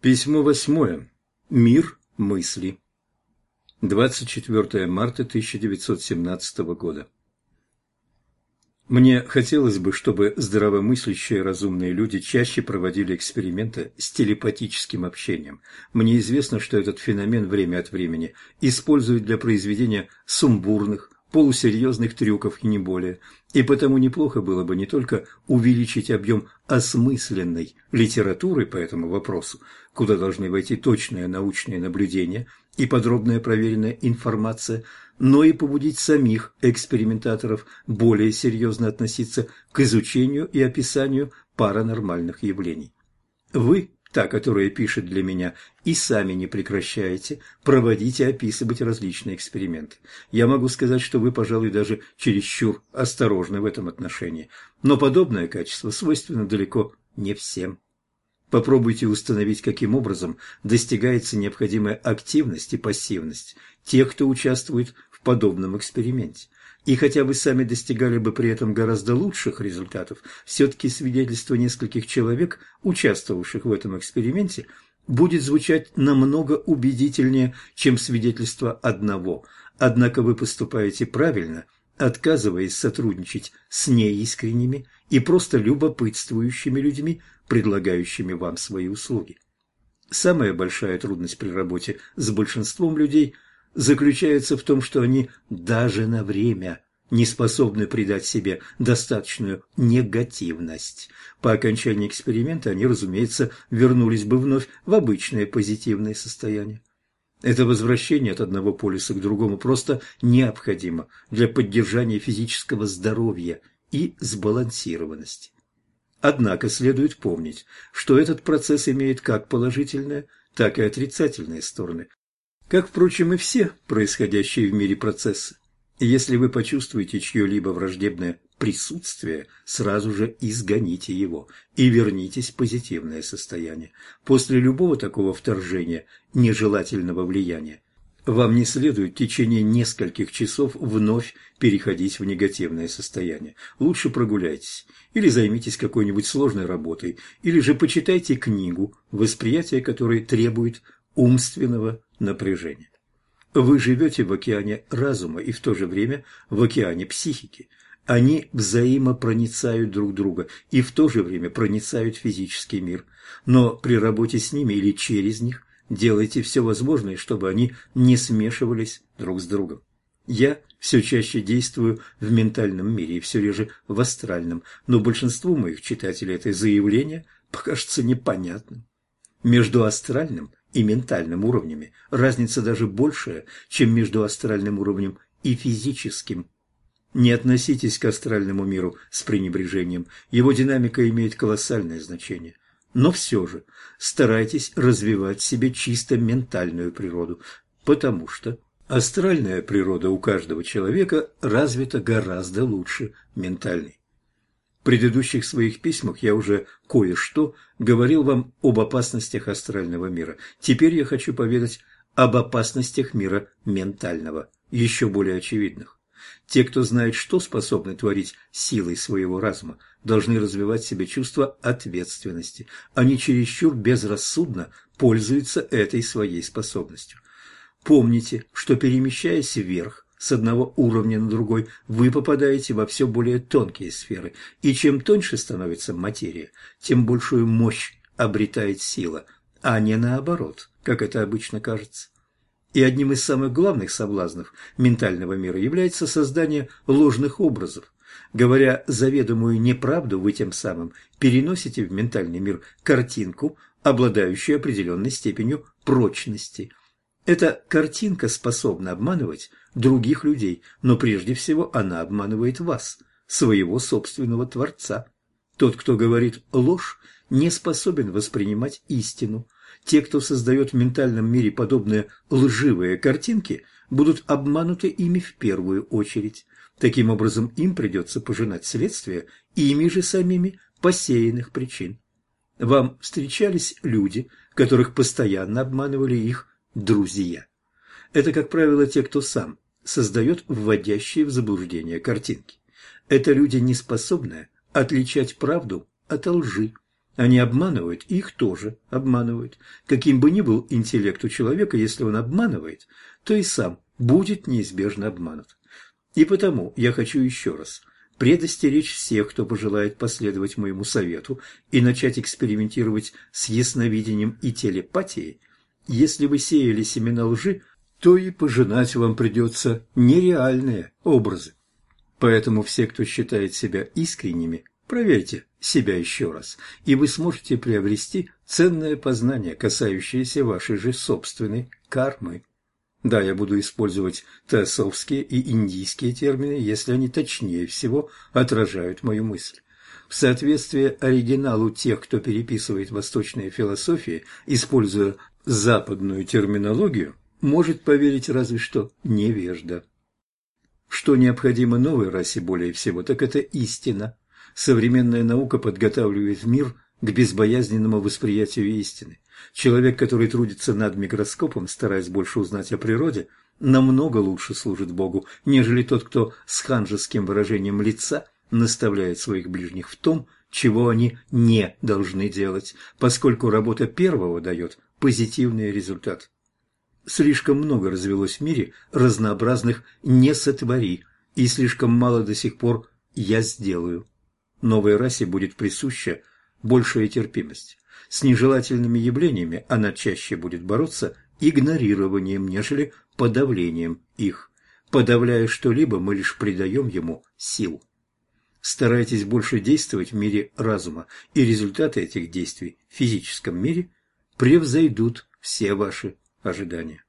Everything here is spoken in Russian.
Письмо восьмое. Мир мысли. 24 марта 1917 года. Мне хотелось бы, чтобы здравомыслящие разумные люди чаще проводили эксперименты с телепатическим общением. Мне известно, что этот феномен время от времени используют для произведения сумбурных, полусерьезных трюков и не более. И потому неплохо было бы не только увеличить объем осмысленной литературы по этому вопросу, куда должны войти точные научные наблюдения и подробная проверенная информация, но и побудить самих экспериментаторов более серьезно относиться к изучению и описанию паранормальных явлений. Вы та, которая пишет для меня, и сами не прекращаете проводить и описывать различные эксперименты. Я могу сказать, что вы, пожалуй, даже чересчур осторожны в этом отношении, но подобное качество свойственно далеко не всем. Попробуйте установить, каким образом достигается необходимая активность и пассивность тех, кто участвует в подобном эксперименте. И хотя вы сами достигали бы при этом гораздо лучших результатов, все-таки свидетельство нескольких человек, участвовавших в этом эксперименте, будет звучать намного убедительнее, чем свидетельство одного. Однако вы поступаете правильно, отказываясь сотрудничать с неискренними и просто любопытствующими людьми, предлагающими вам свои услуги. Самая большая трудность при работе с большинством людей – заключается в том, что они даже на время не способны придать себе достаточную негативность. По окончании эксперимента они, разумеется, вернулись бы вновь в обычное позитивное состояние. Это возвращение от одного полюса к другому просто необходимо для поддержания физического здоровья и сбалансированности. Однако следует помнить, что этот процесс имеет как положительные, так и отрицательные стороны, как, впрочем, и все происходящие в мире процессы. Если вы почувствуете чье-либо враждебное присутствие, сразу же изгоните его и вернитесь в позитивное состояние. После любого такого вторжения нежелательного влияния вам не следует в течение нескольких часов вновь переходить в негативное состояние. Лучше прогуляйтесь, или займитесь какой-нибудь сложной работой, или же почитайте книгу, восприятие которой требует умственного напряжения. Вы живете в океане разума и в то же время в океане психики. Они взаимопроницают друг друга и в то же время проницают физический мир. Но при работе с ними или через них делайте все возможное, чтобы они не смешивались друг с другом. Я все чаще действую в ментальном мире и все реже в астральном, но большинству моих читателей это заявление покажется непонятным. Между астральным и ментальным уровнями разница даже большая, чем между астральным уровнем и физическим. Не относитесь к астральному миру с пренебрежением, его динамика имеет колоссальное значение. Но все же старайтесь развивать в себе чисто ментальную природу, потому что астральная природа у каждого человека развита гораздо лучше ментальной предыдущих своих письмах я уже кое-что говорил вам об опасностях астрального мира. Теперь я хочу поведать об опасностях мира ментального, еще более очевидных. Те, кто знает, что способны творить силой своего разума, должны развивать в себе чувство ответственности. Они чересчур безрассудно пользуются этой своей способностью. Помните, что перемещаясь вверх, с одного уровня на другой, вы попадаете во все более тонкие сферы, и чем тоньше становится материя, тем большую мощь обретает сила, а не наоборот, как это обычно кажется. И одним из самых главных соблазнов ментального мира является создание ложных образов. Говоря заведомую неправду, вы тем самым переносите в ментальный мир картинку, обладающую определенной степенью прочности. Эта картинка способна обманывать других людей, но прежде всего она обманывает вас, своего собственного Творца. Тот, кто говорит ложь, не способен воспринимать истину. Те, кто создает в ментальном мире подобные лживые картинки, будут обмануты ими в первую очередь. Таким образом, им придется пожинать следствие ими же самими посеянных причин. Вам встречались люди, которых постоянно обманывали их друзья. Это, как правило, те, кто сам создает вводящие в заблуждение картинки. Это люди, не способные отличать правду от лжи. Они обманывают, их тоже обманывают. Каким бы ни был интеллект у человека, если он обманывает, то и сам будет неизбежно обманут. И потому я хочу еще раз предостеречь всех, кто пожелает последовать моему совету и начать экспериментировать с ясновидением и телепатией. Если вы сеяли семена лжи, то и пожинать вам придется нереальные образы. Поэтому все, кто считает себя искренними, проверьте себя еще раз, и вы сможете приобрести ценное познание, касающееся вашей же собственной кармы. Да, я буду использовать теософские и индийские термины, если они точнее всего отражают мою мысль. В соответствии оригиналу тех, кто переписывает восточные философии, используя западную терминологию, может поверить разве что невежда. Что необходимо новой расе более всего, так это истина. Современная наука подготавливает мир к безбоязненному восприятию истины. Человек, который трудится над микроскопом, стараясь больше узнать о природе, намного лучше служит Богу, нежели тот, кто с ханжеским выражением лица наставляет своих ближних в том, чего они не должны делать, поскольку работа первого дает позитивный результат. Слишком много развелось в мире разнообразных «не сотвори», и слишком мало до сих пор «я сделаю». Новой расе будет присуща большая терпимость. С нежелательными явлениями она чаще будет бороться игнорированием, нежели подавлением их. Подавляя что-либо, мы лишь придаем ему сил. Старайтесь больше действовать в мире разума, и результаты этих действий в физическом мире превзойдут все ваши ожидания.